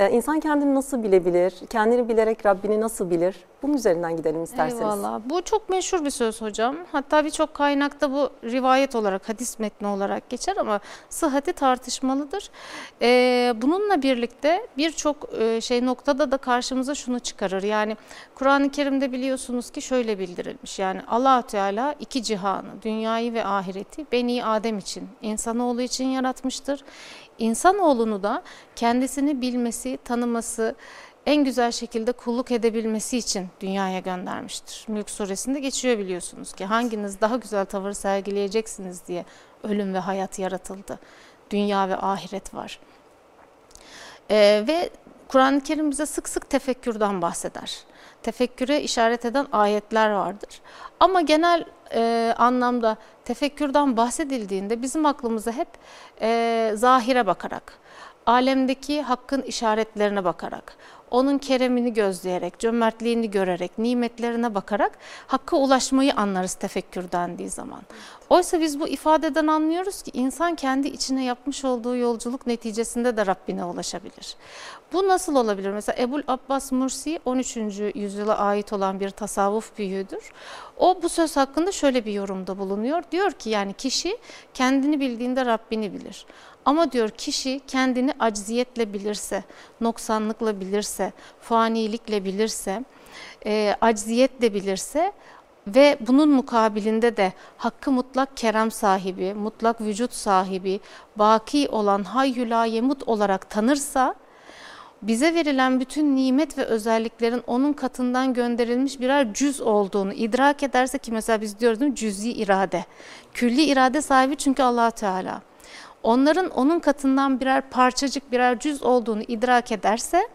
Ee, insan kendini nasıl bilebilir? Kendini bilerek Rabbini nasıl bilir? Bunun üzerinden gidelim isterseniz. Eyvallah. Bu çok meşhur bir söz hocam. Hatta birçok kaynakta bu rivayet olarak, hadis metni olarak geçer ama sıhhati tartışmalıdır. Ee, bununla birlikte birçok e, şey noktada da karşımıza şunu çıkarır. Yani Kur'an-ı Kerim'de biliyorsunuz ki şöyle bildirilmiş. Yani allah Teala iki cihanı, dünyayı ve ahireti Beni Adem için, insanoğlu için yaratmıştır. İnsanoğlunu da kendisini bilmesi, tanıması, en güzel şekilde kulluk edebilmesi için dünyaya göndermiştir. Mülk suresinde geçiyor biliyorsunuz ki hanginiz daha güzel tavır sergileyeceksiniz diye ölüm ve hayat yaratıldı. Dünya ve ahiret var. Ee, ve Kur'an-ı Kerim bize sık sık tefekkürden bahseder. Tefekküre işaret eden ayetler vardır. Ama genel e, anlamda tefekkürden bahsedildiğinde bizim aklımıza hep e, zahire bakarak, alemdeki hakkın işaretlerine bakarak, onun keremini gözleyerek, cömertliğini görerek, nimetlerine bakarak hakka ulaşmayı anlarız tefekkür dendiği zaman. Oysa biz bu ifadeden anlıyoruz ki insan kendi içine yapmış olduğu yolculuk neticesinde de Rabbine ulaşabilir. Bu nasıl olabilir? Mesela Ebul Abbas Mursi 13. yüzyıla ait olan bir tasavvuf büyüğüdür. O bu söz hakkında şöyle bir yorumda bulunuyor. Diyor ki yani kişi kendini bildiğinde Rabbini bilir. Ama diyor kişi kendini acziyetle bilirse, noksanlıkla bilirse, fanilikle bilirse, e, acziyetle bilirse ve bunun mukabilinde de hakkı mutlak kerem sahibi, mutlak vücut sahibi, baki olan hayyula yemut olarak tanırsa, bize verilen bütün nimet ve özelliklerin onun katından gönderilmiş birer cüz olduğunu idrak ederse ki mesela biz diyoruz değil mi? cüzi irade. Külli irade sahibi çünkü allah Teala. Onların onun katından birer parçacık, birer cüz olduğunu idrak ederse,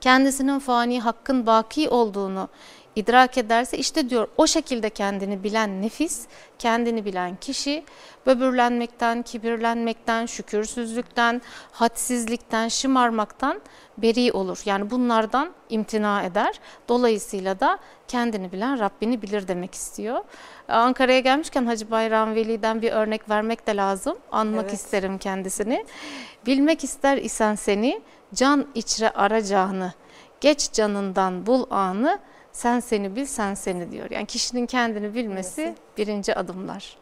kendisinin fani, hakkın baki olduğunu idrak ederse işte diyor o şekilde kendini bilen nefis, kendini bilen kişi böbürlenmekten, kibirlenmekten, şükürsüzlükten, hadsizlikten, şımarmaktan beri olur. Yani bunlardan imtina eder. Dolayısıyla da kendini bilen Rabbini bilir demek istiyor. Ankara'ya gelmişken Hacı Bayram Veli'den bir örnek vermek de lazım. Anmak evet. isterim kendisini. Bilmek ister isen seni, can içre aracağını, geç canından bul anı, sen seni bil, sen seni diyor. Yani kişinin kendini bilmesi birinci adımlar.